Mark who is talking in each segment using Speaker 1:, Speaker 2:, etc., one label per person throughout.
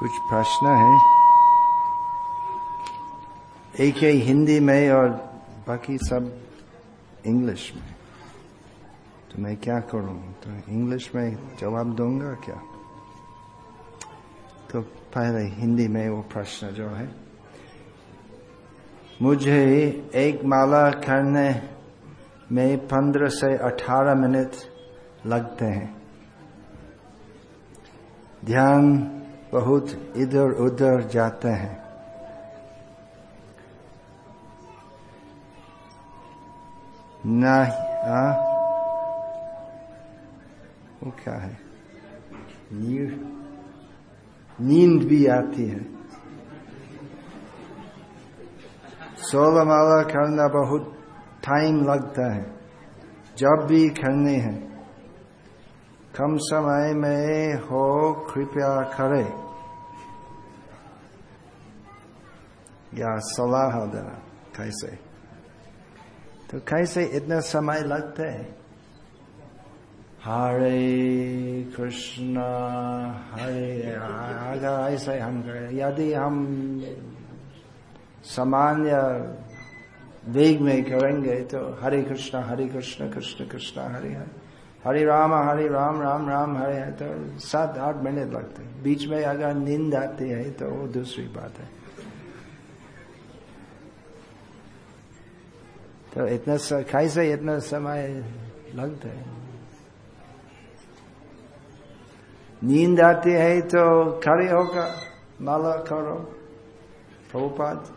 Speaker 1: कुछ प्रश्न है। एक ही हिंदी में और बाकी सब इंग्लिश में। तो मैं क्या करूँ? तो इंग्लिश में जवाब दूँगा क्या? तो पहले हिंदी में वो प्रश्न जो है। मुझे एक माला करने में पंद्रह से अठारह मिनट लगते हैं। ध्यान बहुत इधर उधर जाते हैं। ना आ, वो क्या है? नींद भी आती है। सोलह माला करना बहुत टाइम लगता है। जब भी करने हैं। कम समय में हो, कृपया करे। या सलाह देना, कैसे? तो कैसे इतना समय लगता है? हरे कृष्ण, हरे अगर ऐसे हम करें यदि हम सामान्य वेग में करेंगे तो हरे कृष्ण हरे कृष्ण कृष्ण कृष्ण, हरे हरे। हरे राम हरे राम राम राम, हरे तो सात, आठ मिनट लगते हैं। बीच में अगर नींद आती है तो वो दूसरी बात है। तो इतना कैसे इतना समय लगता है। नींद आती है तो खड़े होकर माला करो, प्रभुपाद।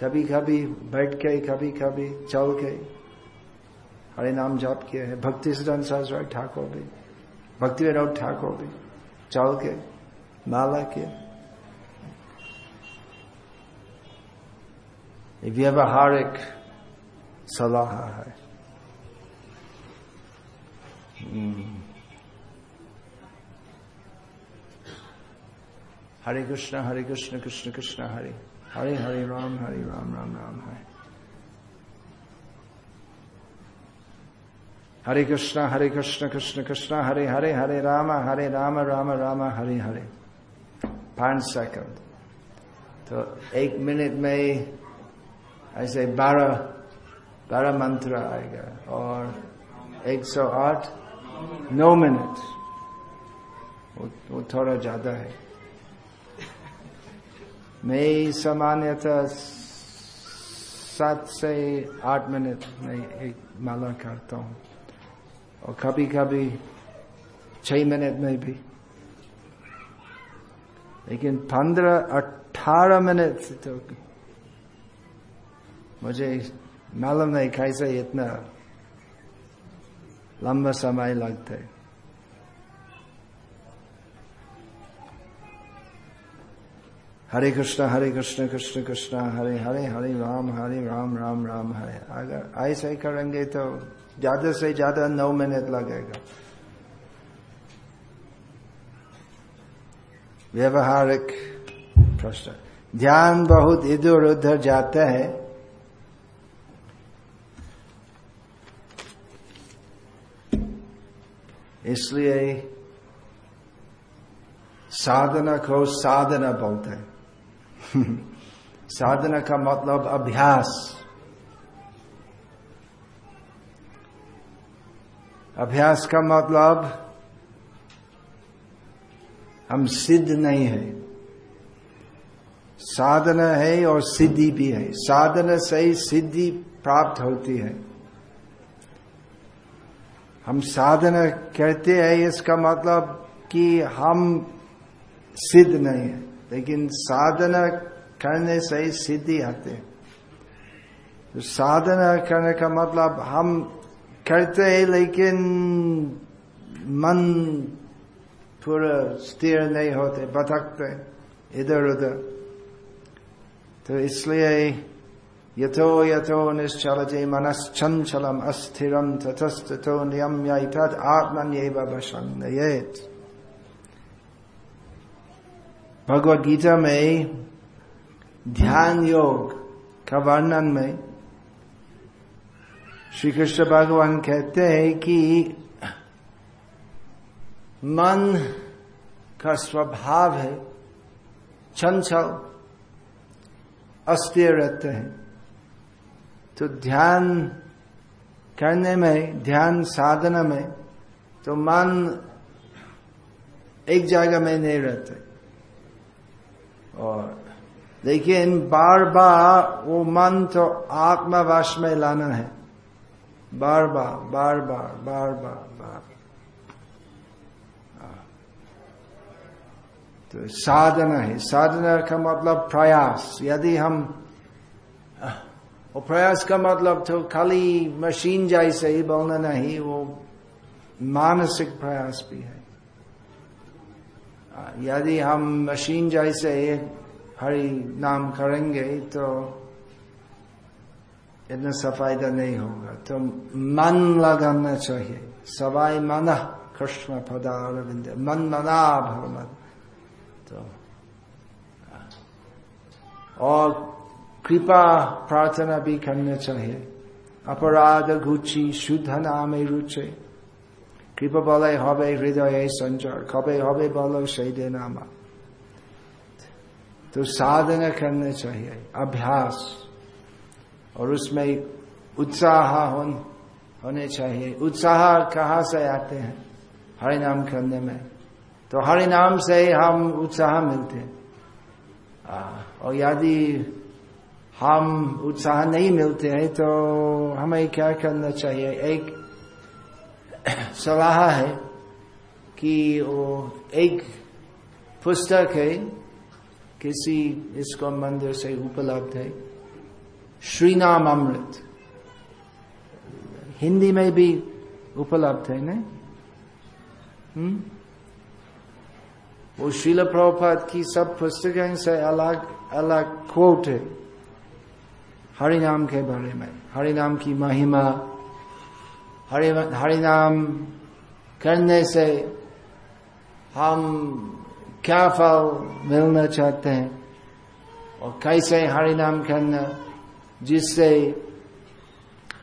Speaker 1: कभी कभी बैठ के कभी कभी चल के। हरे नाम जाप किया है भक्ति सिद्धांत सहसराय ठाकुर भी भक्ति विनोद ठाकुर भी चल के माला किया व्यवहारिक सलाह है हम्म। हरे कृष्ण हरे कृष्ण कृष्ण कृष्ण हरे हरे हरे राम हरे राम राम राम हरे हरे कृष्णा हरे कृष्ण कृष्ण कृष्ण हरे हरे हरे राम हरे राम राम राम हरे हरे पाँच सेकंड तो एक मिनट में ऐसे बारह बारह मंत्र आएगा और एक सौ आठ नौ मिनट वो, वो थोड़ा ज़्यादा है। मैं सामान्यतः सात से आठ मिनट में एक माला करता हूँ। और कभी कभी छह मिनट में भी। लेकिन पंद्रह, अठारह मिनट से तो मुझे मालूम नहीं कैसे इतना लंबा समय लगता है। हरे कृष्ण हरे कृष्ण कृष्ण कृष्ण, हरे हरे हरे राम हरे राम राम राम, हरे। अगर ऐसे करेंगे तो ज़्यादा से ज़्यादा नौ मिनट लगेगा। व्यवहारिक प्रश्न। ध्यान बहुत इधर उधर जाता है। इसलिए साधना को साधना बोलते हैं। साधना का मतलब अभ्यास। अभ्यास का मतलब हम सिद्ध नहीं है। साधना है और सिद्धि भी है। साधना से ही सिद्धि प्राप्त होती है। हम साधना कहते हैं इसका मतलब कि हम सिद्ध नहीं है। लेकिन साधना करने से ही सिद्धि आते तो साधना करने का मतलब हम करते हैं, लेकिन मन पूरा स्थिर नहीं होते, भटकते इधर उधर। तो इसलिए यथो यथो निश्चलते मनश्चंचलम अस्थिरम तथस्तो नियम्य तद आत्मन वशंगयेत भगवद गीता में ध्यान योग का वर्णन में श्री कृष्ण भगवान कहते हैं कि मन का स्वभाव है चंचल अस्थिर रहते हैं तो ध्यान करने में ध्यान साधना में तो मन एक जगह में नहीं रहते और इन बार बार वो मन तो आत्मवास में लाना है। बार बार बार बार। बार बार बार तो साधना है। साधना का मतलब प्रयास। यदि हम वो प्रयास का मतलब तो खाली मशीन जैसे ही बोलना नहीं, वो मानसिक प्रयास भी है। यदि हम मशीन जैसे हरि नाम करेंगे तो इतना सफायदा नहीं होगा। तो मन लगाना चाहिए। सवाई मन, कृष्ण पदारविंद। मन मना भगवत तो और कृपा प्रार्थना भी करना चाहिए। अपराध घुची शुद्ध नाम रुचे। कृपा বলে হবে হৃদয়ে সঞ্চার কবে হবে বলো সেই दिन नामा तो साधना करना चाहिए अभ्यास और उसमें उत्साह होने चाहिए उत्साह कहाँ से आते हैं हरि नाम करने में तो हरि नाम से हम उत्साह मिलते हैं और यदि हम उत्साह नहीं मिलते हैं तो हमें क्या करना चाहिए एक सलाह है कि वो एक पुस्तक है, किसी इसको मंदिर से उपलब्ध है श्री नाम अमृत। हिंदी में भी उपलब्ध है ना? हम्म? वो शिल प्रभुपाद की सब पुस्तकें से अलग अलग कोट है। हरिनाम के बारे में, हरिनाम की महिमा हरि हरिनाम करने से हम क्या फल मिलना चाहते हैं? और कैसे हरिनाम करना, जिससे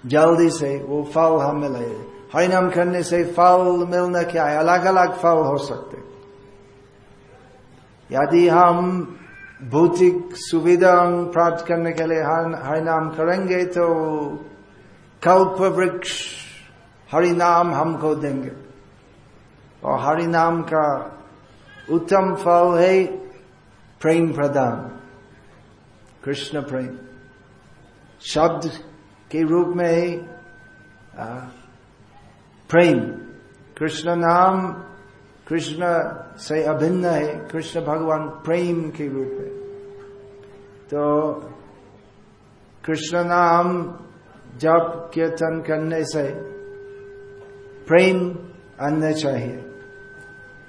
Speaker 1: जल्दी से वो फल हम मिले? हरिनाम करने से फल मिलना क्या है? अलग अलग फल हो सकते यदि हम भौतिक सुविधा प्राप्त करने के लिए हर नाम करेंगे तो कल्प वृक्ष हरि नाम हमको देंगे। और हरि नाम का उत्तम फल है प्रेम प्रदान। कृष्ण प्रेम। शब्द के रूप में है प्रेम। कृष्ण नाम कृष्ण से अभिन्न है। कृष्ण भगवान प्रेम के रूप में। तो कृष्ण नाम जप, कीर्तन करने से प्रेम अन्य चाहिए।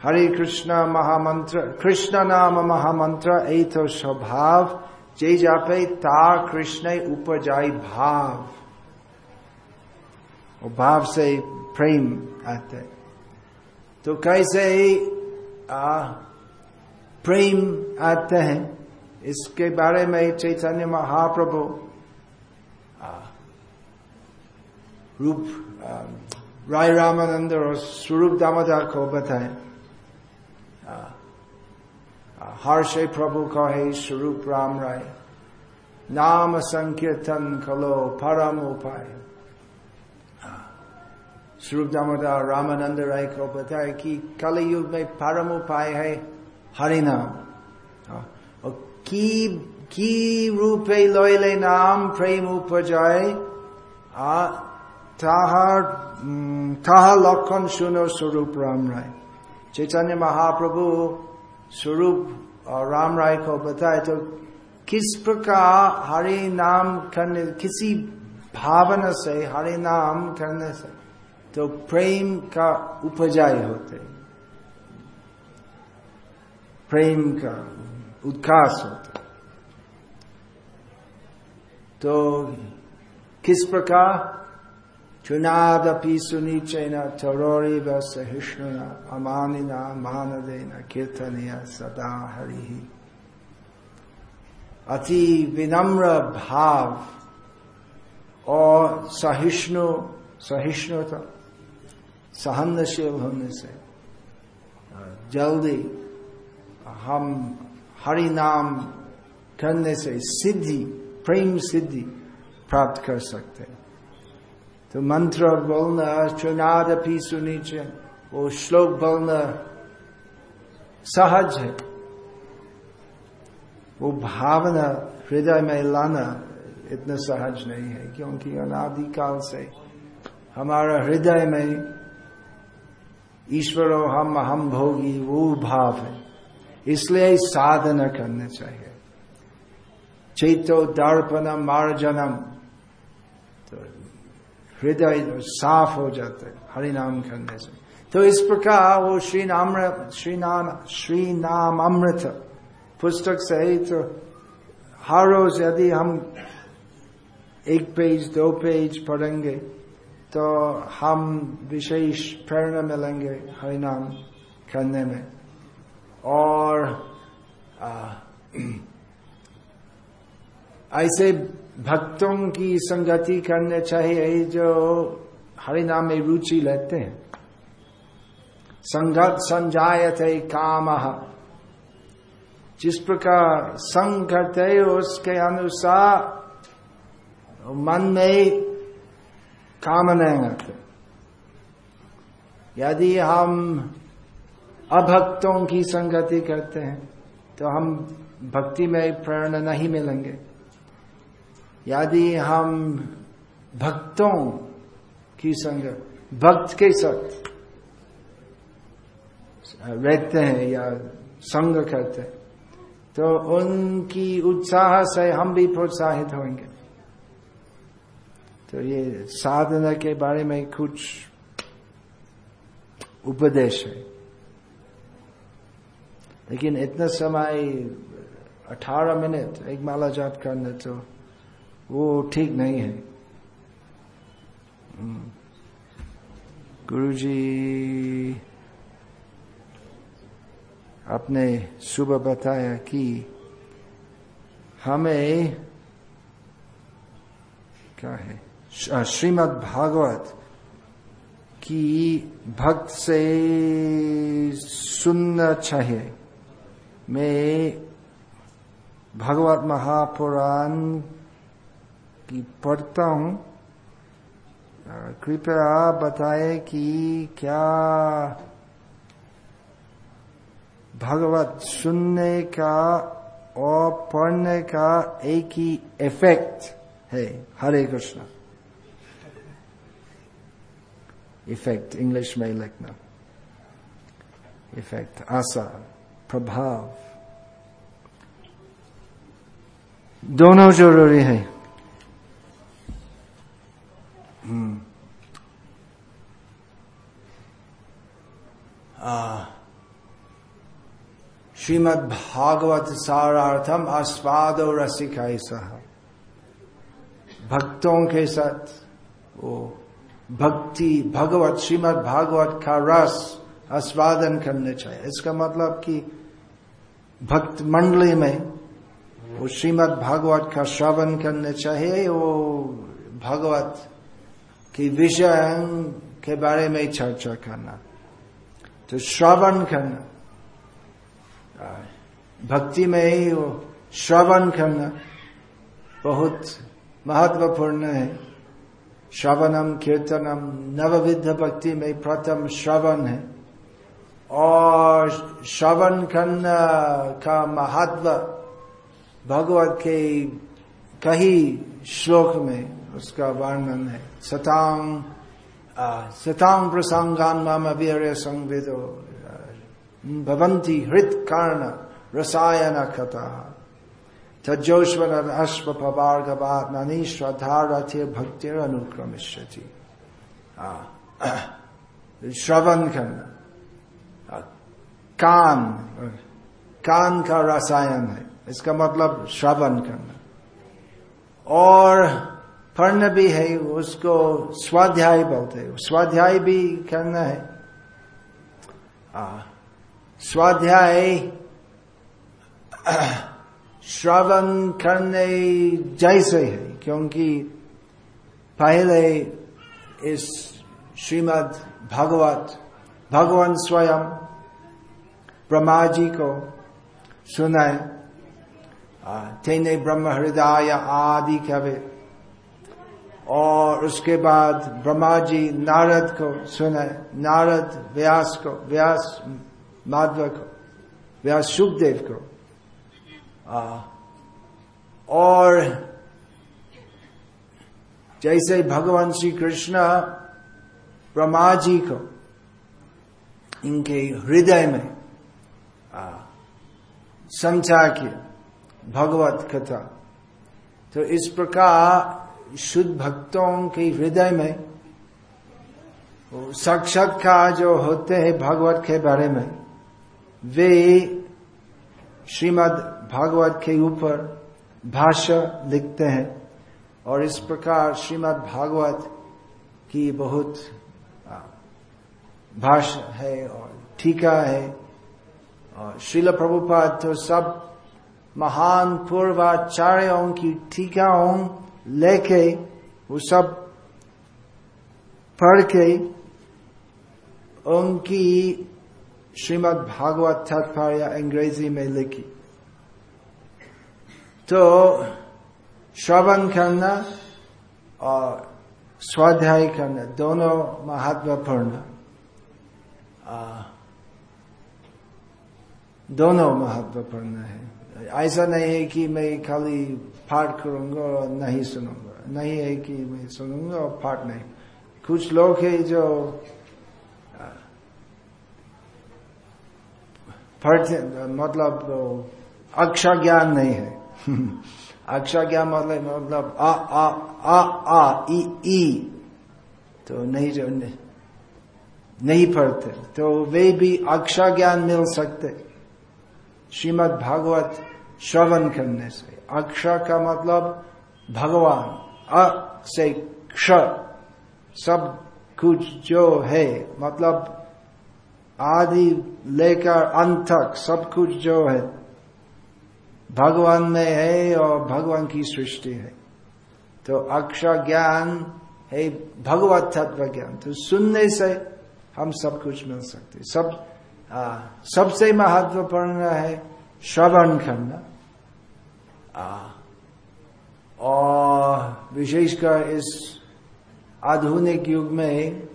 Speaker 1: हरे कृष्णा महामंत्र कृष्ण नाम महामंत्र ऐ तो स्वभाव जय जापे ता कृष्ण उपजाई जाय भाव। और भाव से प्रेम आते। तो कैसे आ, प्रेम आते हैं इसके बारे में चैतन्य महाप्रभु रूप राय रामानंद और स्वरूप दामोदर को बताए। हर्ष प्रभु कहे स्वरूप राम राय। नाम संकीर्तन कलो परम उपाय। स्वरूप दामोदर रामानंद राय को बताए कि कल युग में परम उपाय है हरिनाम और की की रूपे लयले नाम प्रेम उपजाय তাহার তাহা লক্ষণ শুনো स्वरूप राम राय चैतन्य महाप्रभु स्वरूप और राम राय को बताए तो किस प्रकार हरि नाम करने किसी भावना से हरि नाम करने से तो प्रेम का उपजाय होते प्रेम का उद्घास होता तो किस प्रकार चुनादपि सुनिचैन चरोरी व सहिष्णुना अमानिना मानदेन कीर्तनिया सदा हरि अति विनम्र भाव और सहिष्णु सहिष्णुता सहनशील होने से जल्दी हम हरि नाम करने से सिद्धि प्रेम सिद्धि प्राप्त कर सकते तो मंत्र बोलना चुनाद भी सुनीचे वो श्लोक बोलना सहज है वो भावना हृदय में लाना इतना सहज नहीं है क्योंकि अनादिकाल से हमारा हृदय में ईश्वर हम हम भोगी वो भाव है इसलिए साधना करना चाहिए चैतो दर्पण मार्जनम हृदय साफ़ हो जाता है हरिनाम करने से। तो इस प्रकार वो श्री नाम श्री नाम श्री नाम अमृत पुस्तक से ही तो हर रोज यदि हम एक पेज दो पेज पढ़ेंगे तो हम विशेष प्रेरणा मिलेंगे हरिनाम करने में। और आ, ऐसे भक्तों की संगति करने चाहिए जो हरिनाम में रुचि लेते हैं। संगत संजायते काम। जिस प्रकार संग करते उसके अनुसार मन में कामना आते यदि हम अभक्तों की संगति करते हैं तो हम भक्ति में प्रेरणा नहीं मिलेंगे। यदि हम भक्तों की संगत भक्त के साथ रहते हैं या संग करते हैं तो उनकी उत्साह से हम भी प्रोत्साहित होंगे। तो ये साधना के बारे में कुछ उपदेश है। लेकिन इतना समय, अठारह मिनट, एक माला जाप करने तो वो ठीक नहीं है। गुरु जी आपने सुबह बताया कि हमें क्या है? श्रीमद् भागवत की भक्त से सुनना चाहिए। मैं भगवत महापुराण की पढ़ता हूँ। कृपया आप बताए कि क्या भगवत सुनने का और पढ़ने का एक ही इफ़ेक्ट है। हरे कृष्ण। इफ़ेक्ट इंग्लिश में लिखना। इफ़ेक्ट आशा, प्रभाव। दोनों ज़रूरी है। श्रीमद भागवत सारार्थम अस्वाद और रसिका सह। भक्तों के साथ वो भक्ति, भगवत श्रीमद भागवत का रस आस्वादन करने चाहिए। इसका मतलब कि भक्त मंडली में वो श्रीमद भागवत का श्रवण करने चाहिए वो भगवत की विषय के बारे में चर्चा करना तो श्रवण करना, भक्ति में ही वो श्रवण करना बहुत महत्वपूर्ण है। श्रवणम, कीर्तनम, नवविध भक्ति में प्रथम श्रवण है। और श्रवण करना का महत्व भगवत के कई श्लोक में उसका वर्णन है। सतांग सतांग प्रसंगान माम संविदो भवंती हृत कर्ण रसायन कथा। तजोश्वर अश्व पवार्गवात ननी श्रद्धा रथे भक्ति अनुक्रमिष्यति श्रवण करना। कान कान का रसायन है। इसका मतलब श्रवण करना। और पढ़ना भी है, उसको स्वाध्याय बोलते हैं। स्वाध्याय भी करना है। स्वाध्याय श्रवण करने जैसे है, क्योंकि पहले इस श्रीमद भगवत, भगवान स्वयं ब्रह्मा जी को सुनाए। तेने ब्रह्म हृदय आदि कवे और उसके बाद ब्रह्मा जी नारद को सुनाए नारद व्यास को व्यास माधव को व्यास सुखदेव को। आ, और जैसे भगवान श्री कृष्ण ब्रह्मा जी को इनके हृदय में समझा किया भगवत कथा तो इस प्रकार शुद्ध भक्तों के हृदय में साक्षात्कार जो होते हैं भागवत के बारे में, वे श्रीमद भागवत के ऊपर भाष्य लिखते हैं। और इस प्रकार श्रीमद भागवत की बहुत भाष्य है और टीका है। और शिल प्रभुपाद तो सब महान पूर्वाचार्यों की टीकाओं लेके, वो सब पढ़ के उनकी श्रीमद् भागवत तात्पर्य अंग्रेज़ी में लिखी। तो श्रवण करना और स्वाध्याय करना, दोनों महत्वपूर्ण। दोनों महत्वपूर्ण है। ऐसा नहीं है कि मैं खाली पाठ करूँगा और नहीं सुनूँगा। नहीं है कि मैं सुनूँगा और पाठ नहीं। कुछ लोग है जो पढ़ते मतलब अक्षर ज्ञान नहीं है। अक्षर ज्ञान मतलब मतलब आ आ आ आ ई ई तो नहीं जो नहीं पढ़ते। तो वे भी अक्षर ज्ञान मिल सकते। श्रीमद भागवत श्रवण करने से। अक्षर का मतलब भगवान, अ से क्ष। सब कुछ जो है मतलब आदि लेकर अंत तक सब कुछ जो है, भगवान में है और भगवान की सृष्टि है। तो अक्षर ज्ञान है, भगवत तत्व ज्ञान। तो सुनने से हम सब कुछ मिल सकते सब सबसे महत्वपूर्ण है श्रवण करना। और विशेषकर इस आधुनिक युग में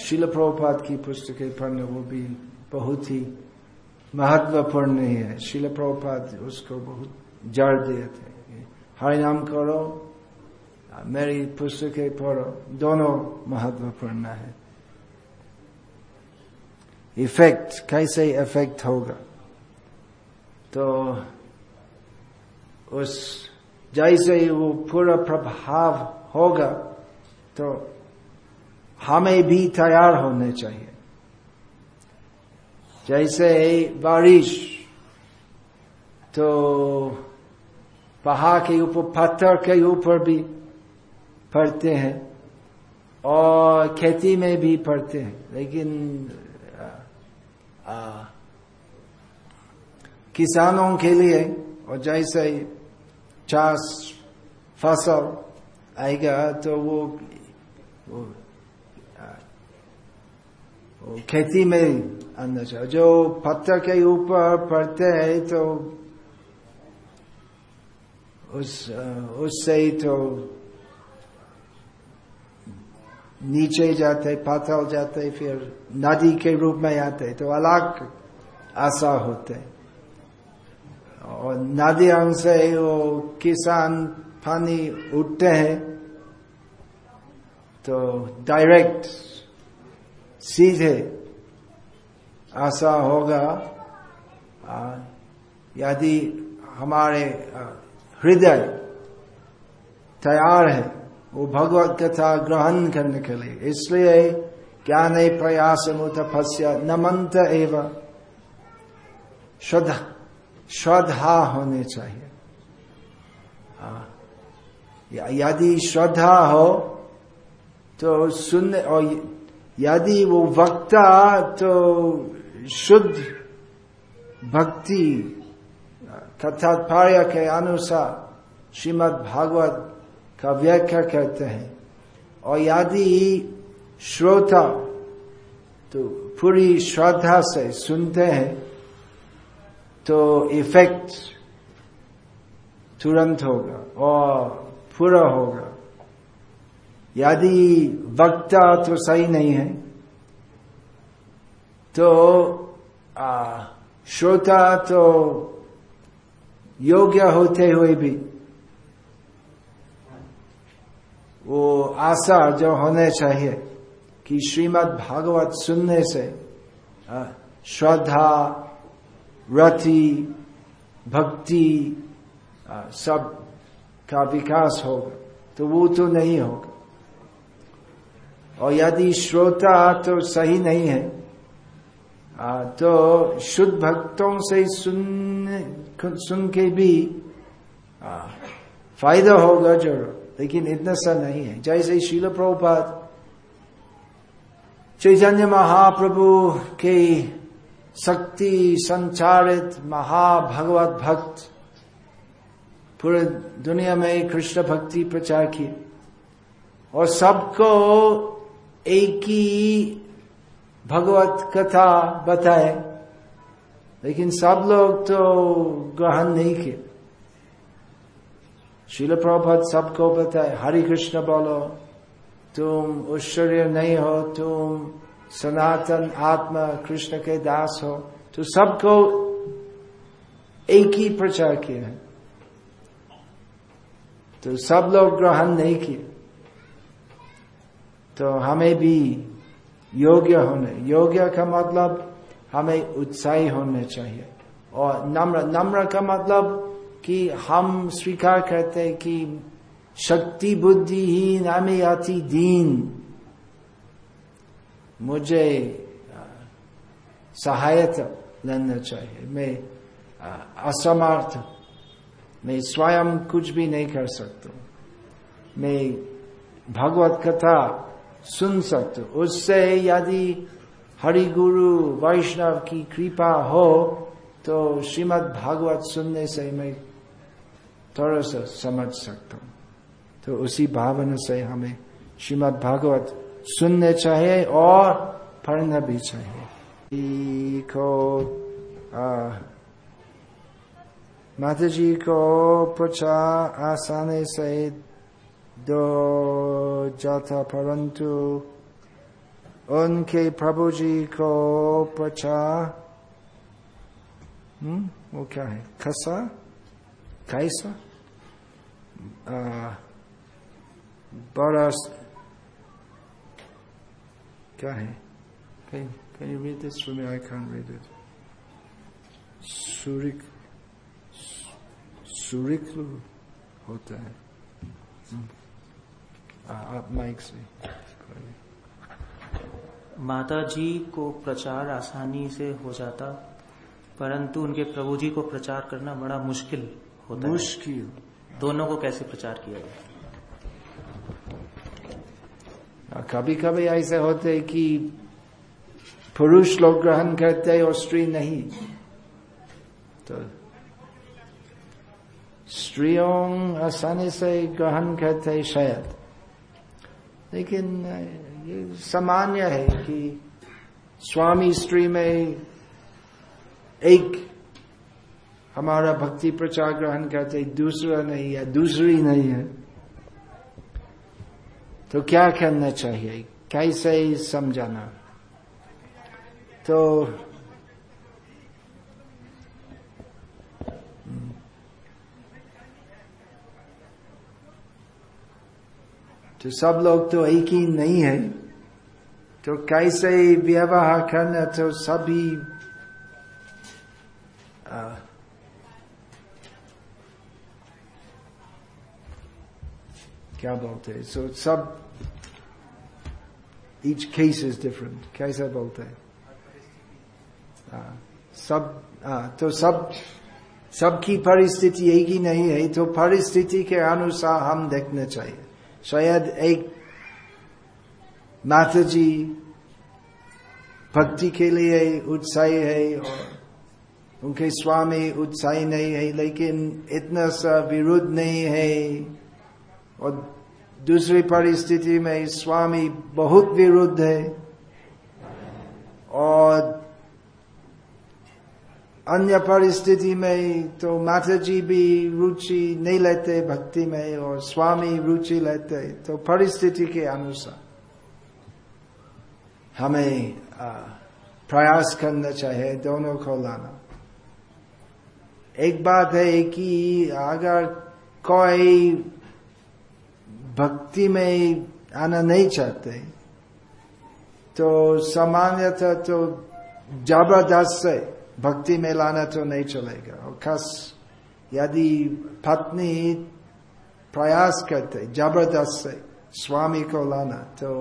Speaker 1: शिल प्रभुपात की पुस्तकें पढ़ने वो भी बहुत ही महत्वपूर्ण है। शिल प्रभुपात उसको बहुत जड़ दिए थे। हरि नाम करो मेरी पुस्तकें पढ़ो, दोनों महत्वपूर्ण है। इफ़ेक्ट, कैसे इफ़ेक्ट होगा? तो उस जैसे ही वो पूरा प्रभाव होगा तो हमें भी तैयार होने चाहिए। जैसे बारिश तो पहाड़ के ऊपर पत्थर के ऊपर भी पड़ते हैं और खेती में भी पड़ते हैं लेकिन आ, आ, किसानों के लिए और जैसे चास फ़सल आएगा तो वो, वो वो खेती में अंदर जो पत्थर के ऊपर पड़ते हैं तो उस उससे ही तो नीचे जाते पाथल जाते फिर नदी के रूप में आते तो अलग आशा होते और नदी से वो किसान पानी उठते हैं तो डायरेक्ट सीधे आशा होगा यदि हमारे हृदय तैयार है, वो भगवत कथा ग्रहण करने के लिए। इसलिए ज्ञान प्रयास मुतपस्या नमंत एवं। श्रद्धा। श्रद्धा होने चाहिए। यदि श्रद्धा हो तो सुनने, और यदि वो वक्ता तो शुद्ध भक्ति कथात्पर्य के अनुसार श्रीमद भागवत का व्याख्या करते हैं। और यदि श्रोता तो पूरी श्रद्धा से सुनते हैं। तो इफ़ेक्ट तुरंत होगा और पूरा होगा। यदि वक्ता तो सही नहीं है तो श्रोता तो योग्य होते हुए भी वो आशा जो होने चाहिए कि श्रीमद् भागवत सुनने से श्रद्धा रति, भक्ति सब का विकास होगा तो वो तो नहीं होगा और यदि श्रोता तो सही नहीं है तो शुद्ध भक्तों से सुन सुन के भी फ़ायदा होगा ज़रूर, लेकिन इतना सा नहीं है। जैसे शील प्रभुपात चैतन्य महाप्रभु के शक्ति संचारित महाभगवत भक्त। पूरे दुनिया में कृष्ण भक्ति प्रचार किए। और सबको एक ही भगवत कथा बताए। लेकिन सब लोग तो ग्रहण नहीं किए। शिल प्रभत सबको बताए, हरि कृष्ण बोलो, तुम ऐश्वर्य नहीं हो, तुम सनातन आत्मा, कृष्ण के दास हो तो सबको एक ही प्रचार किया है। तो सब लोग ग्रहण नहीं किए। तो हमें भी योग्य होने, योग्य का मतलब हमें उत्साही होने चाहिए। और नम्र नम्र का मतलब कि हम स्वीकार करते कि शक्ति बुद्धि ही नामे आती दीन। मुझे सहायता लेना चाहिए। मैं असमर्थ। मैं स्वयं कुछ भी नहीं कर सकता। मैं भगवत कथा सुन सकते। उससे यदि हरि गुरु वैष्णव की कृपा हो तो श्रीमद् भागवत सुनने से मैं थोड़ा सा समझ सकता हूँ। तो उसी भावना से हमें श्रीमद् भागवत सुनने चाहिए और पढ़ना भी चाहिए को माता जी को प्रचार आसानी से दो जाता, परंतु उनके प्रभु जी को पचा हम्म वो क्या है? खसा? कैसा बड़ा क्या है? Can, can you read this for me? I can't read it. होता है। आप माइक से।
Speaker 2: माता जी को प्रचार आसानी से हो जाता परंतु उनके प्रभु जी को प्रचार करना बड़ा मुश्किल होता
Speaker 1: मुश्किल?
Speaker 2: दोनों को कैसे प्रचार किया जाए?
Speaker 1: कभी कभी ऐसे होते कि पुरुष लोग ग्रहण करते और स्त्री नहीं। तो स्त्रियों आसानी से ग्रहण करते शायद। लेकिन ये सामान्य है कि स्वामी स्त्री में एक हमारा भक्ति प्रचार ग्रहण करते दूसरा नहीं है, दूसरी नहीं है। तो क्या करना चाहिए? कैसे समझाना? तो तो सब लोग तो एक ही नहीं है। तो कैसे व्यवहार करना? तो सभी क्या बोलते हैं? सो सब ईच केस इज़ डिफरेंट कैसा बोलते हैं? सब आ, तो सब सबकी परिस्थिति एक ही नहीं है तो परिस्थिति के अनुसार हम देखना चाहिए। शायद एक माता जी भक्ति के लिए उत्साही है और उनके स्वामी उत्साही नहीं है लेकिन इतना सा विरुद्ध नहीं है। और दूसरी परिस्थिति में स्वामी बहुत विरुद्ध है और अन्य परिस्थिति में तो माता जी भी रुचि नहीं लेते भक्ति में और स्वामी रुचि लेते तो परिस्थिति के अनुसार हमें प्रयास करना चाहिए दोनों को लाना। एक बात है कि अगर कोई भक्ति में आना नहीं चाहते। तो सामान्यतः तो ज़बरदस्त से भक्ति में लाना तो नहीं चलेगा। और खास यदि पत्नी प्रयास करते ज़बरदस्त से स्वामी को लाना तो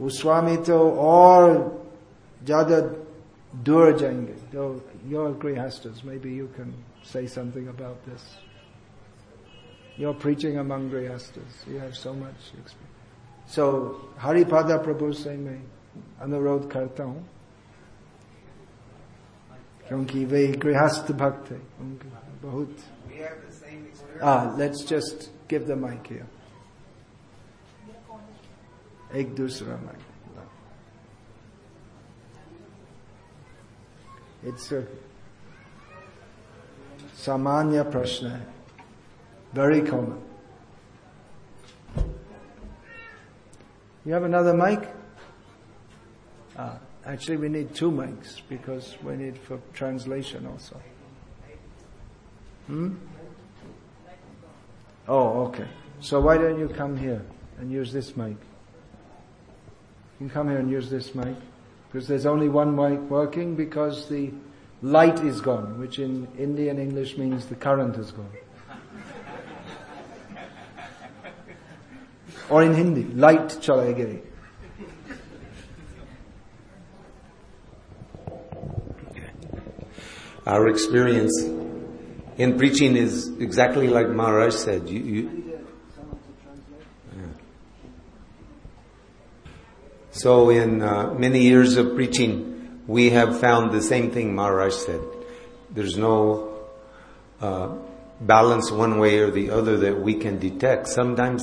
Speaker 1: वो स्वामी तो और ज़्यादा दूर जाएँगे। तो your grihastas, maybe you can say something about this. You're preaching among grihastas. You have so much experience. So, Haripada Prabhu से मैं अनुरोध करता हूँ क्योंकि वे गृहस्थ भक्त है उनके बहुत ah let's just give the mic here एक दूसरा mic it's a सामान्य प्रश्न है very common you have another mic ah Actually, we need two mics because we need for translation also. Hmm? Oh, okay. So why don't you come here and use this mic? You can come here and use this mic because there's only one mic working because the light is gone, which in Indian English means the current is gone. Or in Hindi, light chala gayi.
Speaker 3: Our experience in preaching is exactly like Maharaj said. You, you. So, in uh, many years of preaching, we have found the same thing Maharaj said. There's no uh, balance one way or the other that we can detect. Sometimes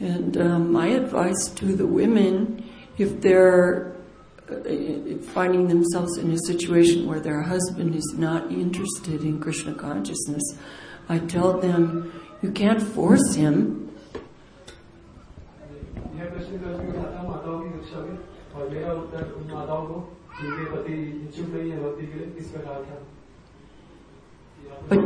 Speaker 4: and um, my advice to the women, if they're uh, finding themselves in a situation where their husband is not interested in Krishna consciousness, I tell them, you can't force him. But,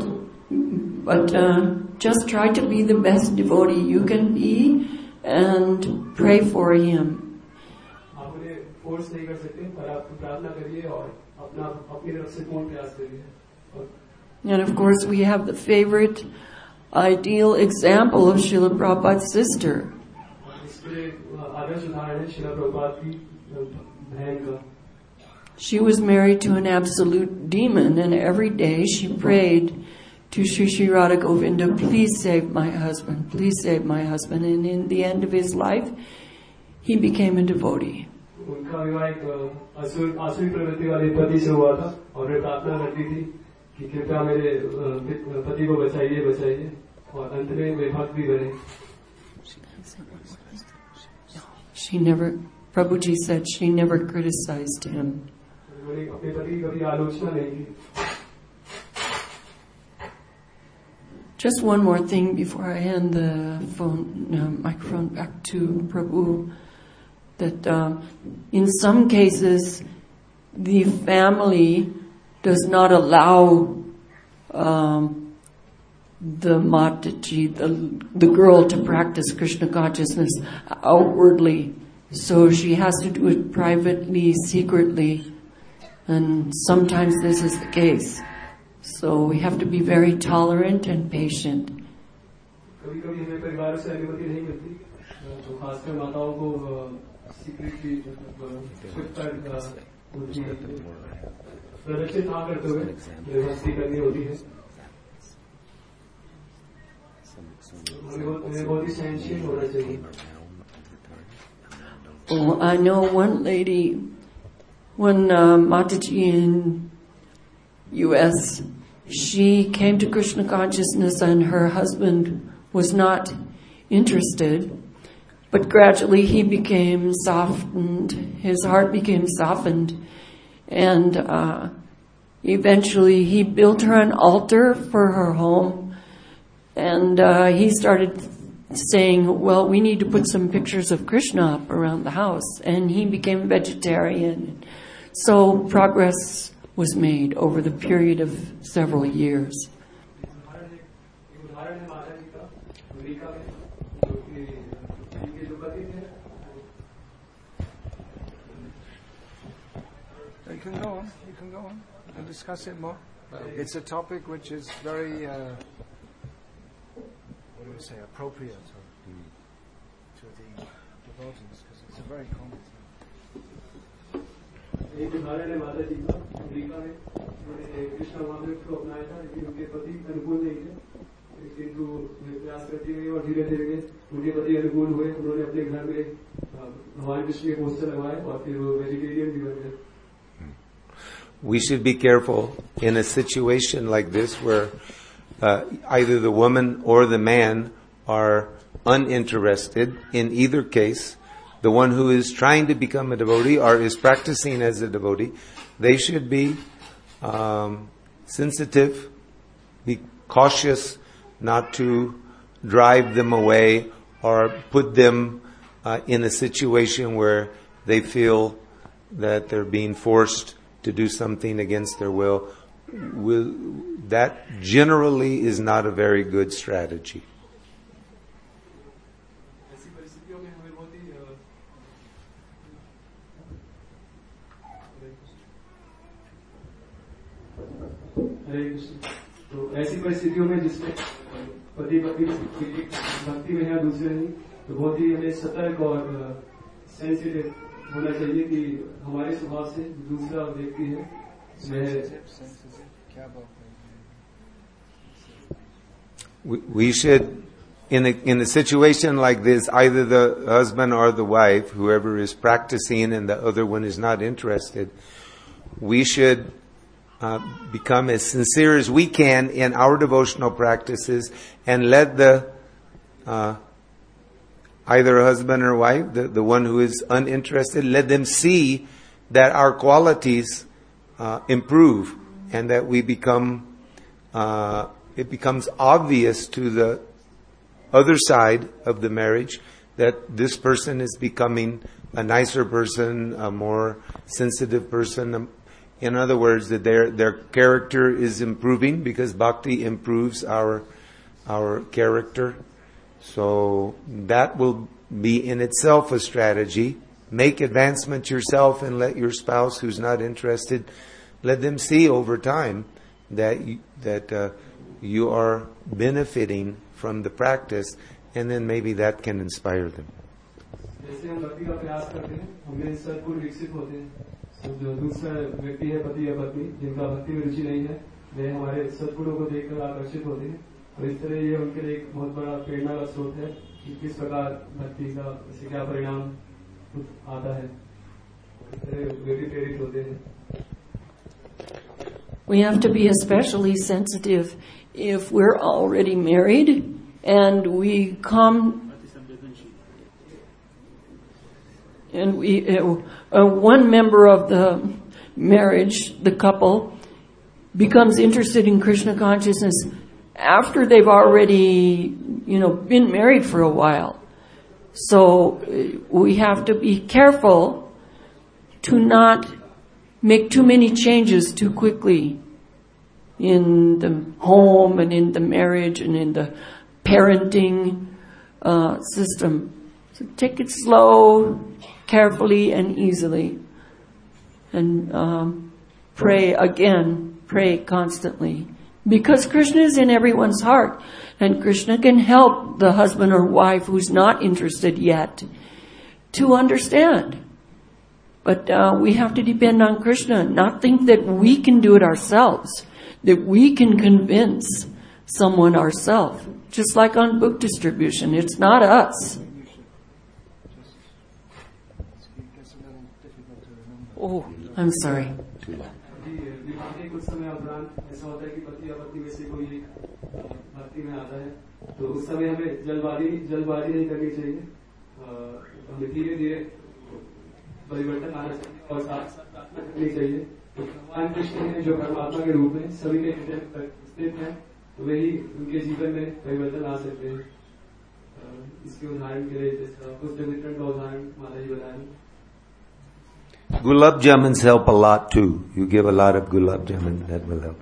Speaker 4: but uh, just try to be the best devotee you can be and pray for him.
Speaker 5: आप उन्हें force नहीं कर सकते पर आप प्रार्थना करिए और अपना अपनी तरफ से पूर्ण प्रयास करिए और
Speaker 4: And of course, we have the favorite ideal example of Srila Prabhupada's sister. She was married to an absolute demon, and every day she prayed to Sri Sri Radha Govinda, please save my husband, please save my husband. And in the end of his life, he became a devotee.
Speaker 5: उनका विवाह एक आसुर आसुरी प्रवृत्ति वाले पति से हुआ था और वे प्रार्थना करती थी कि कृपया मेरे अ, पति को बचाइए बचाइए और अंत में वे भक्त भी बने
Speaker 4: She never, Prabhuji said she never criticized him.
Speaker 5: उन्होंने अपने पति की कभी आलोचना नहीं की
Speaker 4: Just one more thing before I hand the phone uh, microphone back to Prabhu. That uh, in some cases, the family does not allow um, the Mataji, the, the girl, to practice Krishna consciousness outwardly. So she has to do it privately, secretly. And sometimes this is the case. So we have to be very tolerant and patient.
Speaker 5: कभी कभी हमें परिवार से अनुमति नहीं मिलती तो खासकर माताओं को सीक्रेटली छुप कर उनकी प्रदर्शित ना करते हुए व्यवस्थी करनी होती है हमें बहुत- हमें बहुत ही सहनशील होना चाहिए
Speaker 4: Oh, I know one lady, one uh, Mataji in U.S. She came to Krishna consciousness, and her husband was not interested. But gradually, he became softened. His heart became softened, and uh, eventually, he built her an altar for her home. And uh, he started saying, well, we need to put some pictures of Krishna up around the house. And he became vegetarian. So progress was made over the period of several years.
Speaker 1: You can go on. You can go on. and discuss it more. It's a topic which is very, uh, what do you say, appropriate to, the devotees because it's a very common.
Speaker 5: एक उदाहरण है माता जी का America में उन्होंने कृष्ण महादेव को अपनाया था लेकिन उनके पति अनुकूल नहीं थे किंतु वे प्रयास करती गई और धीरे धीरे उनके पति अनुकूल हुए उन्होंने अपने घर में अ, भगवान कृष्ण के पोस्टर लगाए और फिर वो वेजिटेरियन भी बन गए
Speaker 3: We should be careful in a situation like this where uh, either the woman or the man are uninterested. In either case, the one who is trying to become a devotee or is practicing as a devotee, they should be um, sensitive, be cautious not to drive them away or put them uh, in a situation where they feel that they're being forced to do something against their will. will that generally is not a very good strategy.
Speaker 5: हरे कृष्ण तो ऐसी परिस्थितियों में जिसमें पति पत्नी की भक्ति में है दूसरे नहीं तो बहुत ही हमें सतर्क और सेंसिटिव होना चाहिए कि हमारे स्वभाव से दूसरा व्यक्ति है वह
Speaker 1: क्या बात है?
Speaker 3: We, we should, in a, in a situation like this, either the husband or the wife, whoever is practicing and the other one is not interested, we should uh, become as sincere as we can in our devotional practices and let the uh, either husband or wife, the, the one who is uninterested, let them see that our qualities uh, improve and that we become, uh, it becomes obvious to the other side of the marriage that this person is becoming a nicer person, a more sensitive person. In other words, that their, their character is improving because bhakti improves our, our character. So that will be in itself a strategy. Make advancement yourself and let your spouse who's not interested, let them see over time that you, that uh, you are benefiting from the practice and then maybe that can inspire them.
Speaker 5: तो जो दूसरा व्यक्ति है, पति या पत्नी, जिनका भक्ति में रुचि नहीं है, वे हमारे सदगुणों को देखकर आकर्षित होते हैं। और इस तरह ये उनके लिए एक बहुत बड़ा प्रेरणा का स्रोत है कि किस प्रकार भक्ति का, से क्या परिणाम आता है। वे भी प्रेरित होते हैं।
Speaker 4: We have to be especially sensitive if we're already married and we come and we uh, uh, one member of the marriage, the couple, becomes interested in Krishna consciousness after they've already, you know, been married for a while. So uh, we have to be careful to not make too many changes too quickly in the home and in the marriage and in the parenting uh, system. So take it slow, carefully, and easily. And um, pray again, pray constantly. Because Krishna is in everyone's heart, and Krishna can help the husband or wife who's not interested yet to understand But uh, we have to depend on Krishna, not think that we can do it ourselves, that we can convince someone ourselves. Just like on book distribution, it's not us. Sorry.
Speaker 5: जी विवाह के कुछ समय उपरांत ऐसा होता है कि पति या में से कोई भक्ति में आता है तो उस समय हमें जल्दबाजी जल्दबाजी नहीं करनी चाहिए। हमें धीरे धीरे परिवर्तन आना चाहिए और साथ साथ प्रार्थना करनी चाहिए भगवान कृष्ण है जो परमात्मा के रूप में सभी के हृदय में स्थित है। तो वही उनके जीवन में परिवर्तन ला सकते हैं। इसके उदाहरण के लिए जैसा कुछ का उदाहरण माता जी बताएँ
Speaker 3: Gulab jamuns help a lot too. You give a lot of gulab jamun, that will help.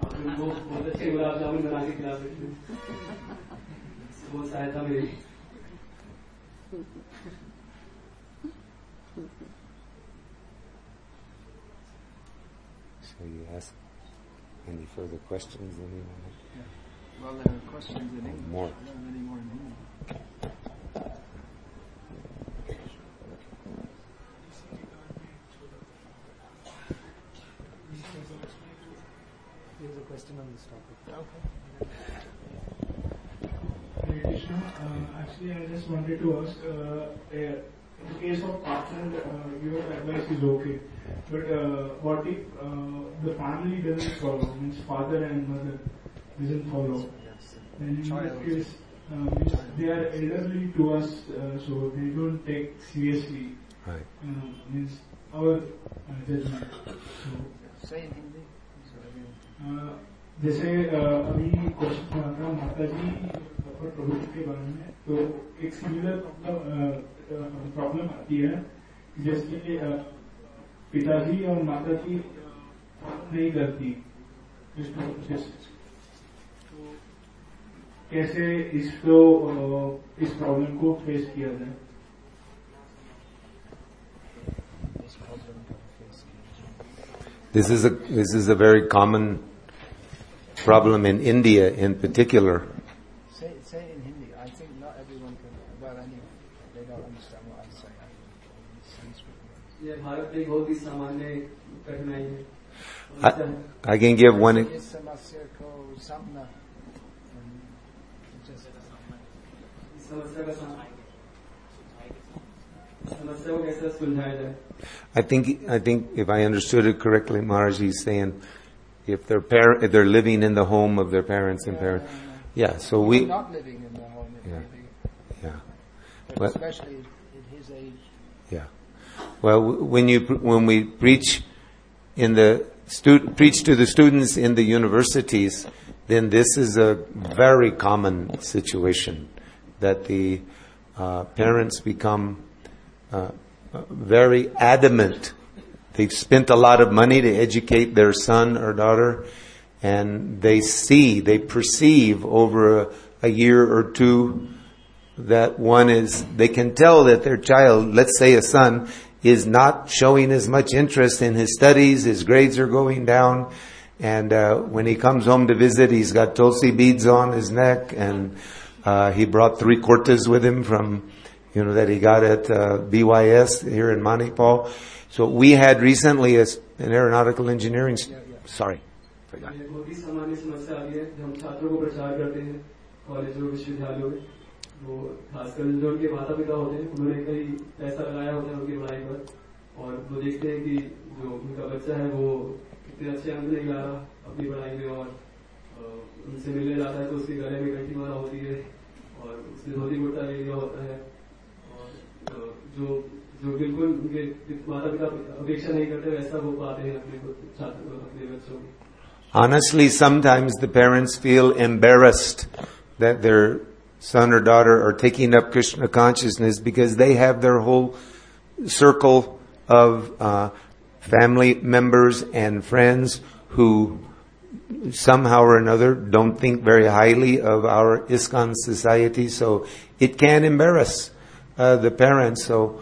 Speaker 3: So you ask any further questions, anyone?
Speaker 1: Well, there are questions in English.
Speaker 3: More.
Speaker 2: Question on this topic.
Speaker 6: Hare Krishna. Uh, actually, I just wanted to ask, uh, uh, in the case of partner, uh, your advice is okay. But uh, what if uh, the family doesn't follow, means father and mother doesn't follow? Then in that case, uh, they are elderly to us, uh, so they don't take seriously,
Speaker 3: Right.
Speaker 6: uh, means our uh, judgment. So, जैसे अभी question था माता जी और प्रभु के बारे में तो एक सिमिलर प्रॉब्लम आती है, जैसे पिताजी और माता जी नहीं करती तो कैसे इसको इस प्रॉब्लम को फेस किया जाए.
Speaker 1: This
Speaker 3: is a, this is a very common problem in India, in particular.
Speaker 1: Say, say in Hindi. I think not everyone can. Well, anyway, they don't understand what I say. I in Sanskrit.
Speaker 5: ये भारत में एक बहुत ही सामान्य कठिनाई है
Speaker 3: I, I can give one. e-
Speaker 1: इस समस्या को सामना um, just
Speaker 5: इस समस्या का सम- समस्या को कैसे सुलझाया जाए
Speaker 3: I think I think if I understood it correctly, Maharaj is saying if they're par- if they're living in the home of their parents and parents, yeah. So we,
Speaker 1: not living in the home,
Speaker 3: Yeah. yeah,
Speaker 1: but
Speaker 3: Well-
Speaker 1: especially at his age.
Speaker 3: yeah. Well, when you when we preach in the stu- preach to the students in the universities, then this is a very common situation that the uh, parents become uh, very adamant. They've spent a lot of money to educate their son or daughter, and they see, they perceive over a, a year or two that one is, they can tell that their child, let's say a son, is not showing as much interest in his studies, his grades are going down, and uh, when he comes home to visit, he's got tulsi beads on his neck, and uh, he brought three quarters with him from, you know, that he got at uh, BYS here in Manipal. So we had recently a s an aeronautical engineering, s- sorry, forgot.
Speaker 5: ये बहुत ही सामान्य समस्या आ रही है जब हम छात्रों को प्रचार करते हैं कॉलेजों विश्वविद्यालयों में वो खासकर जो उनके माता पिता होते हैं उन्होंने कई पैसा लगाया होता है उनकी पढ़ाई पर और वो देखते हैं कि जो उनका बच्चा है वो इतने अच्छे अंक नहीं ला रहा अपनी पढ़ाई में और अ, उनसे मिलने जाता है तो उसके गले में घंटी मारा होती है और उसने धोती कुर्ता ले लिया होता है और अ, जो जो बिल्कुल उनके माता पिता अपेक्षा नहीं करते वैसा वो पाते हैं अपने को- छात्र अपने बच्चों को
Speaker 3: Honestly, sometimes the parents feel embarrassed that their son or daughter are taking up Krishna consciousness because they have their whole circle of uh, family members and friends who somehow or another don't think very highly of our ISKCON society. So it can embarrass uh, the parents. So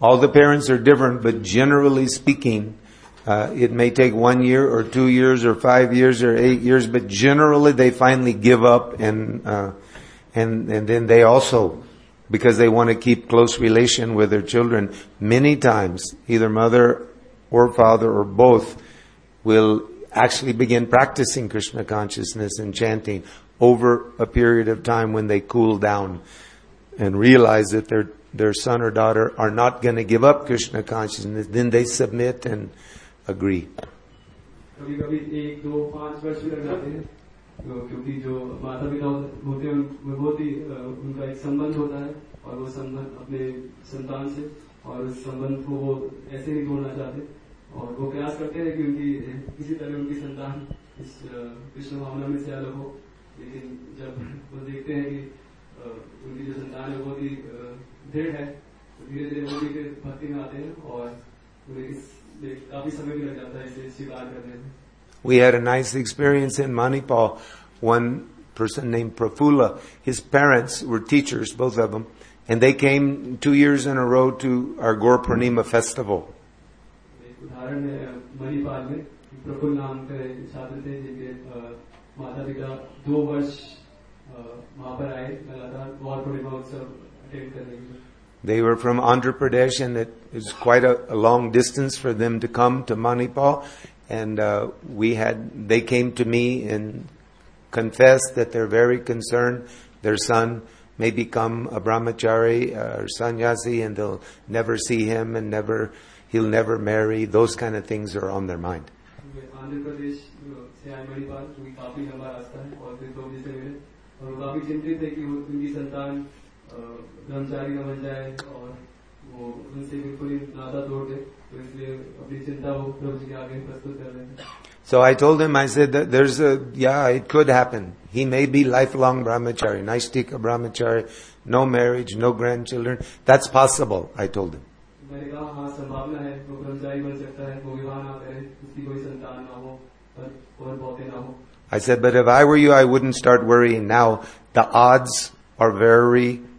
Speaker 3: All the parents are different, but generally speaking, uh, it may take one year or two years or five years or eight years, but generally they finally give up and, uh, and, and then they also, because they want to keep close relation with their children, many times, either mother or father or both will actually begin practicing Krishna consciousness and chanting over a period of time when they cool down and realize that their their son or daughter are not going to give up Krishna consciousness, then they submit and agree.
Speaker 5: कभी कभी एक दो पांच वर्ष भी लग जाते हैं तो क्योंकि जो माता पिता होते हैं उनमें बहुत ही अ, उनका एक संबंध होता है और वो संबंध अपने संतान से और उस संबंध को वो ऐसे नहीं तोड़ना चाहते और वो प्रयास करते हैं कि उनकी किसी तरह उनकी संतान इस अ, कृष्ण भावना में से अलग हो लेकिन जब वो देखते हैं कि अ, उनकी जो संतान है बहुत ही अ, दृढ़ है तो धीरे धीरे वो भी फिर भक्ति में आते हैं और उन्हें इस काफी समय भी लग जाता है इसे स्वीकार करने में
Speaker 3: We had a nice experience in Manipal. One person named Prafula, his parents were teachers, both of them, and they came two years in a row to our Gaur Purnima festival. They were from Andhra Pradesh, and it was quite a, a long distance for them to come to Manipal. And uh, we had they came to me and confessed that they're very concerned their son may become a brahmachari uh, or sannyasi, and they'll never see him and never he'll never marry. Those kind of things are on their mind.
Speaker 5: क्योंकि आंध्र प्रदेश से आए मणिपाल क्योंकि काफी लंबा रास्ता है और फिर तो जिसे मिले और वो काफी चिंतित है कि वो उनकी संतान अ, ब्रह्मचारी न बन जाए और वो उनसे बिल्कुल ही नाता तोड़ दे तो इसलिए अपनी चिंता वो प्रभु जी के आगे प्रस्तुत कर रहे हैं
Speaker 3: So I told him, I said, that there's a, yeah, it could happen. He may be lifelong brahmachari, Naistika brahmachari, no marriage, no grandchildren. That's possible, I told him.
Speaker 5: मैंने कहा हाँ संभावना है वो ब्रह्मचारी बन सकता है वो विवाह ना करे उसकी कोई संतान ना हो पर और बहुते ना हो
Speaker 3: I said, but if I were you, I wouldn't start worrying now. The odds are very s-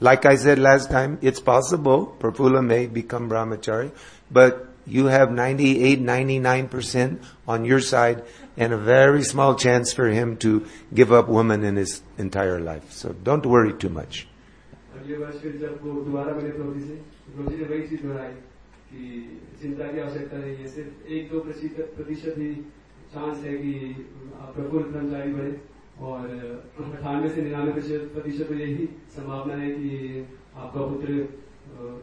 Speaker 3: Like I said last time, it's possible Prafula may become brahmachari, but you have 98, 99% on your side and a very small chance for him to give up woman in his entire life. So don't worry too much.
Speaker 5: अगले वर्ष फिर जब वो दोबारा मिले प्रभु जी से तो प्रभु जी ने वही चीज दोहराई कि चिंता की आवश्यकता नहीं है सिर्फ एक दो प्रतिशत प्रतिशत ही चांस है कि आप प्रफुल्ल ब्रह्मचारी बढ़े और अठानवे से निन्यानवे प्रतिशत प्रतिशत तो यही संभावना है कि आपका पुत्र अ,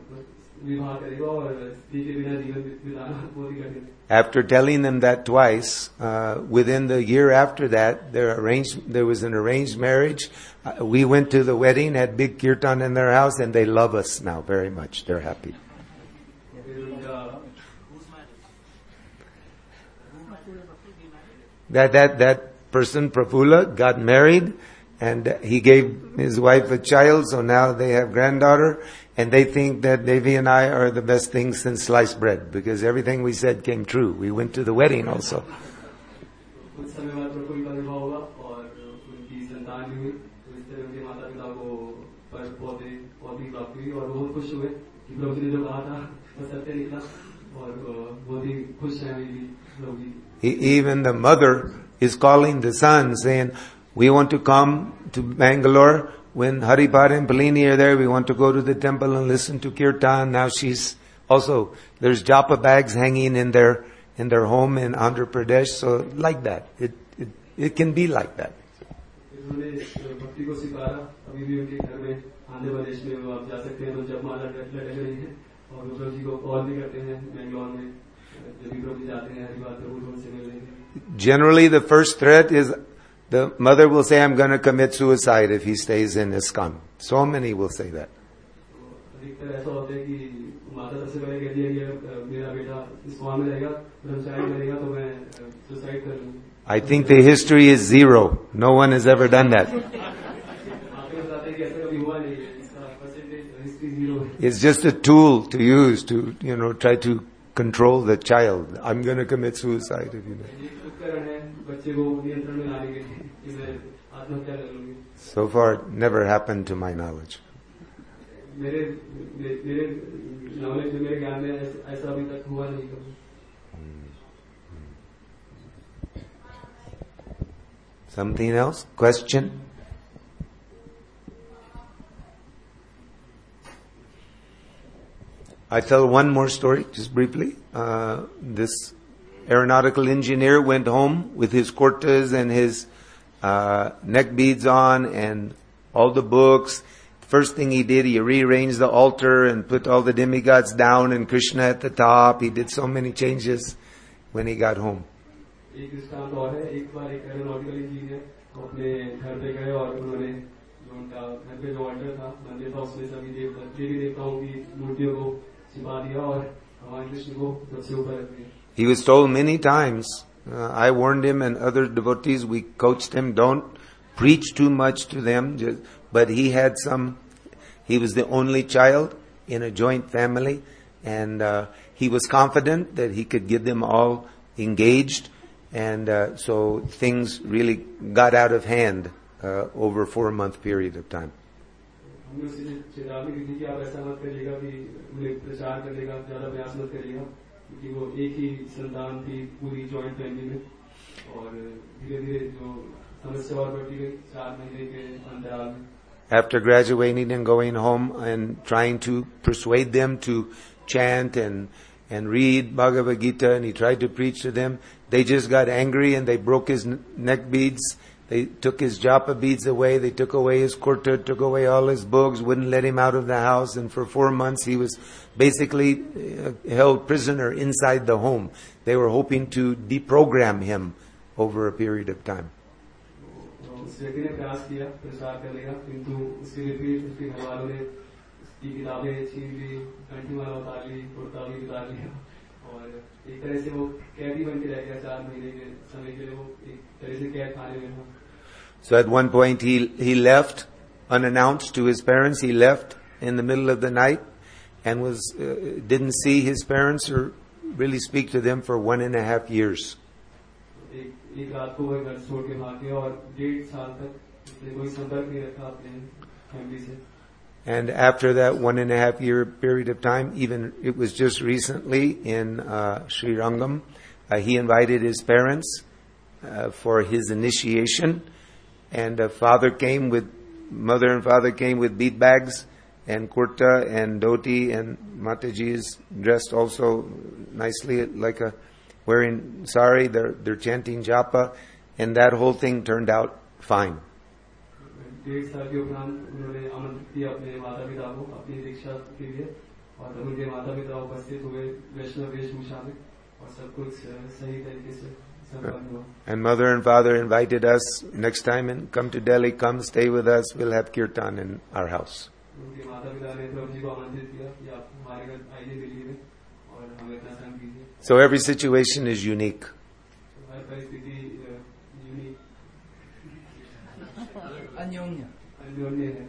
Speaker 5: विवाह करेगा और स्त्री के बिना जीवन बिताना बहुत ही कठिन है
Speaker 3: After telling them that twice, uh, within the year after that, there arranged, there was an arranged marriage. Uh, we went to the wedding, had big kirtan in their house, and they love us now very much. They're happy.
Speaker 5: फिर उनका
Speaker 3: That that that person, Prafula, got married and he gave his wife a child, so now they have granddaughter, and they think that Devi and I are the best things since sliced bread, because everything we said came true. We went to the wedding also. Even the mother is calling the son saying, we want to come to Bangalore. When Haripad and Palini are there, we want to go to the temple and listen to kirtan. Now she's also, there's japa bags hanging in their, in their home in Andhra Pradesh. So like that. It, it, it can be like that.
Speaker 5: फिर उन्होंने इस भक्ति को स्वीकारा अभी भी उनके घर में आंध्र प्रदेश में वो आप जा सकते हैं तो जब माला लटक लटक रही है और वो प्रभु जी को कॉल भी करते हैं बेंगलोर में
Speaker 3: Generally, the first threat is the mother will say, I'm going to commit suicide if he stays in ISKCON. So many will say that. I think the history is zero. No one has ever done that. It's just a tool to use to, you know, try to control the child. I'm going to commit suicide if you know. So far, it never happened to my knowledge. Something else? Question? I tell one more story, just briefly. Uh, this aeronautical engineer went home with his kurtas and his uh, neck beads on and all the books. First thing he did, he rearranged the altar and put all the demigods down and Krishna at the top. He did so many changes when he got home.
Speaker 5: एक दृष्टांत और है एक बार एक aeronautical engineer अपने घर पे गए और उन्होंने जो उनका घर पे जो ऑर्डर था मंदिर था उसमें सभी देवता देवी देवताओं की मूर्तियों को
Speaker 3: he was told many times, uh, I warned him and other devotees, we coached him, don't preach too much to them, just, but he had some, he was the only child in a joint family, and uh, he was confident that he could get them all engaged, and uh, so things really got out of hand uh, over a four month period of time.
Speaker 5: हमने उसे चेतावनी दी थी कि आप ऐसा मत करिएगा कि उन्हें प्रचार करने का ज्यादा प्रयास मत करिएगा क्योंकि वो एक ही संतान थी पूरी जॉइंट फैमिली में और धीरे धीरे जो समस्या और बढ़ती गई चार महीने के अंतराल में
Speaker 3: after graduating and going home and trying to persuade them to chant and and read Bhagavad Gita and he tried to preach to them, they just got angry and they broke his n- neck beads. they took his japa beads away. They took away his kurta, took away all his books, wouldn't let him out of the house. And for four months he was basically uh, held prisoner inside the home. They were hoping to deprogram him over a period of time.
Speaker 5: तो उस व्यक्ति ने प्रयास किया प्रचार करने का किंतु उसके विपरीत उसके घर वालों ने उसकी किताबें छीन ली कंठी वाला उतार ली कुर्ता भी उतार लिया और एक तरह से वो कैदी बन के रह गया चार महीने के समय के लिए वो एक तरह से कैद खाने में था
Speaker 3: So at one point he, he left unannounced to his parents. He left in the middle of the night and was, uh, didn't see his parents or really speak to them for one and a half years. And after that one and a half year period of time, even it was just recently in uh, Sri Rangam, uh, he invited his parents uh, for his initiation, and father came with mother and father came with bead bags and kurta and dhoti, and Mataji is dressed also nicely like a wearing sari. They're they're chanting japa, and that whole thing turned out fine.
Speaker 5: डेढ़ साल के उपरांत उन्होंने आमंत्रित किया अपने माता पिता को अपनी दीक्षा के लिए और तब उनके माता पिता उपस्थित हुए वैष्णव वेशभूषा में और सब कुछ अ, सही तरीके से संपन्न हुआ
Speaker 3: And mother and father invited us next time and come to Delhi, come stay with us, we'll have kirtan in our house.
Speaker 5: उनके माता पिता ने प्रभु
Speaker 7: अन्योन्य
Speaker 5: अन्योन्य है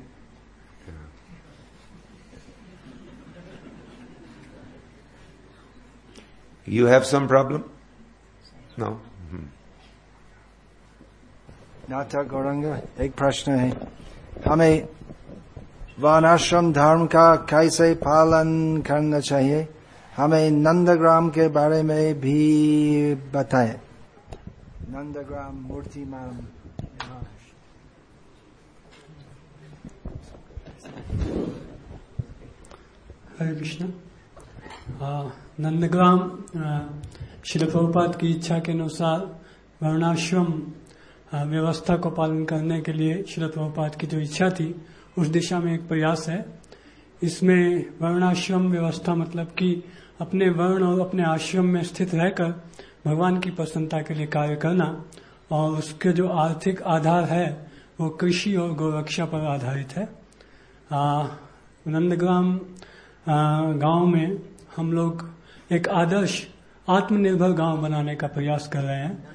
Speaker 3: You have some problem? No?
Speaker 1: नाथा गौरंग एक प्रश्न है हमें वर्णाश्रम धर्म का कैसे पालन करना चाहिए हमें नंदग्राम के बारे में भी बताएँ नंदग्राम मूर्तिमान
Speaker 8: हरे कृष्ण। नंदग्राम श्री प्रभुपाद की इच्छा के अनुसार वर्णाश्रम व्यवस्था को पालन करने के लिए श्री प्रभुपाद की जो इच्छा थी, उस दिशा में एक प्रयास है। इसमें वर्णाश्रम व्यवस्था मतलब कि अपने वर्ण और अपने आश्रम में स्थित रहकर भगवान की प्रसन्नता के लिए कार्य करना और उसके जो आर्थिक आधार है, वो कृषि और गोरक्षा पर आधारित है। नंदग्राम गाँव में हम लोग एक आदर्श आत्मनिर्भर गाँव बनाने का प्रयास कर रहे हैं।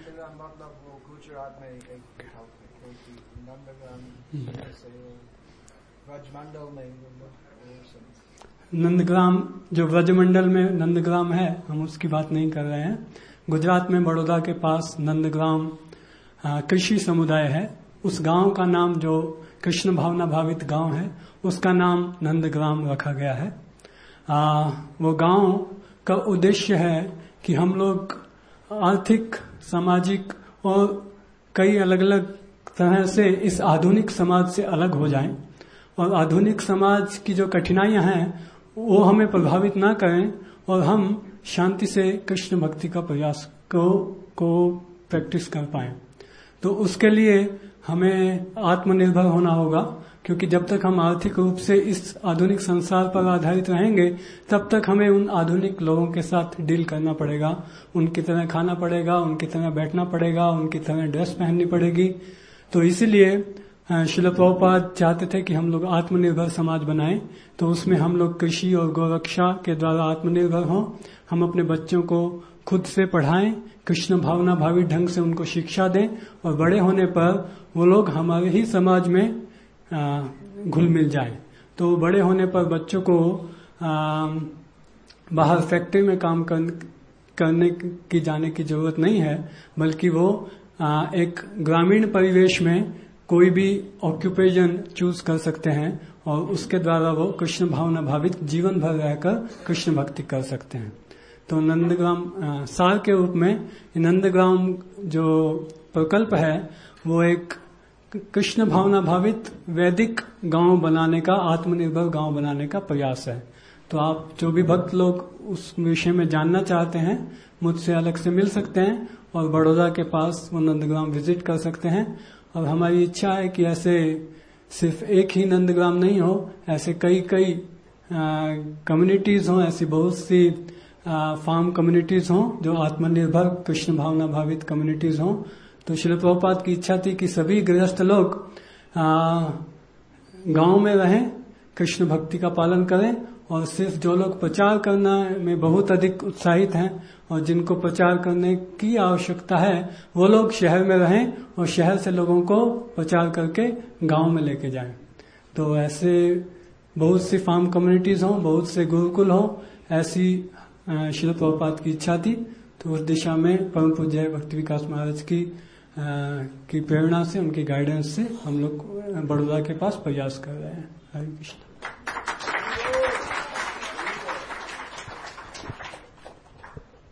Speaker 8: नंदग्राम जो व्रजमंडल में नंदग्राम है हम उसकी बात नहीं कर रहे हैं। गुजरात में बड़ौदा के पास नंदग्राम कृषि समुदाय है। उस गाँव का नाम जो कृष्ण भावना भावित गाँव है। उसका नाम नंदग्राम रखा गया है। आ, वो गाँव का उद्देश्य है कि हम लोग आर्थिक सामाजिक और कई अलग अलग तरह से इस आधुनिक समाज से अलग हो जाएँ। और आधुनिक समाज की जो कठिनाइयाँ हैं वो हमें प्रभावित ना करें और हम शांति से कृष्ण भक्ति का प्रयास को को प्रैक्टिस कर पाए। तो उसके लिए हमें आत्मनिर्भर होना होगा, क्योंकि जब तक हम आर्थिक रूप से इस आधुनिक संसार पर आधारित रहेंगे, तब तक हमें उन आधुनिक लोगों के साथ डील करना पड़ेगा। उनकी तरह खाना पड़ेगा, उनकी तरह बैठना पड़ेगा, उनकी तरह ड्रेस पहननी पड़ेगी। तो इसीलिए शिल प्रभुपाद चाहते थे कि हम लोग आत्मनिर्भर समाज बनाएँ। तो उसमें हम लोग कृषि और गौरक्षा के द्वारा आत्मनिर्भर हों। हम अपने बच्चों को खुद से पढ़ाएँ कृष्ण भावना भावी ढंग से उनको शिक्षा दें और बड़े होने पर वो लोग हमारे ही समाज में घुल मिल जाए। तो बड़े होने पर बच्चों को बाहर फैक्ट्री में काम कर, करने की जाने की ज़रूरत नहीं है बल्कि वो एक ग्रामीण परिवेश में कोई भी ऑक्यूपेशन चूज़ कर सकते हैं और उसके द्वारा वो कृष्ण भावना भावित जीवन भर रहकर कृष्ण भक्ति कर सकते हैं। तो नंदग्राम सार के रूप में नंदग्राम जो प्रकल्प है, वो एक कृष्ण भावना भावित वैदिक गाँव बनाने का, आत्मनिर्भर गाँव बनाने का प्रयास है। तो आप जो भी भक्त लोग उस विषय में जानना चाहते हैं, मुझसे अलग से मिल सकते हैं और बड़ौदा के पास वो नंदग्राम विज़िट कर सकते हैं। और हमारी इच्छा है कि ऐसे सिर्फ़ एक ही नंदग्राम नहीं हो, ऐसे कई कई कम्युनिटीज हों, ऐसी बहुत सी फार्म कम्युनिटीज हों, जो आत्मनिर्भर कृष्ण भावना भावित कम्युनिटीज हों तो शिल प्रभुपात की इच्छा थी कि सभी गृहस्थ लोग गाँव में रहें, कृष्ण भक्ति का पालन करें, और सिर्फ़ जो लोग प्रचार करना में बहुत अधिक उत्साहित हैं, और जिनको प्रचार करने की आवश्यकता है, वो लोग शहर में रहें, और शहर से लोगों को प्रचार करके गाँव में लेके जाएँ। तो ऐसे बहुत सी फार्म कम्युनिटीज हों, बहुत से गुरुकुल हों, ऐसी शिल प्रभुपात की इच्छा थी तो उस दिशा में परम पूज्य भक्ति विकास महाराज की की प्रेरणा से, उनकी गाइडेंस से हम लोग बड़ौदा के पास प्रयास कर रहे हैं। हरे कृष्ण।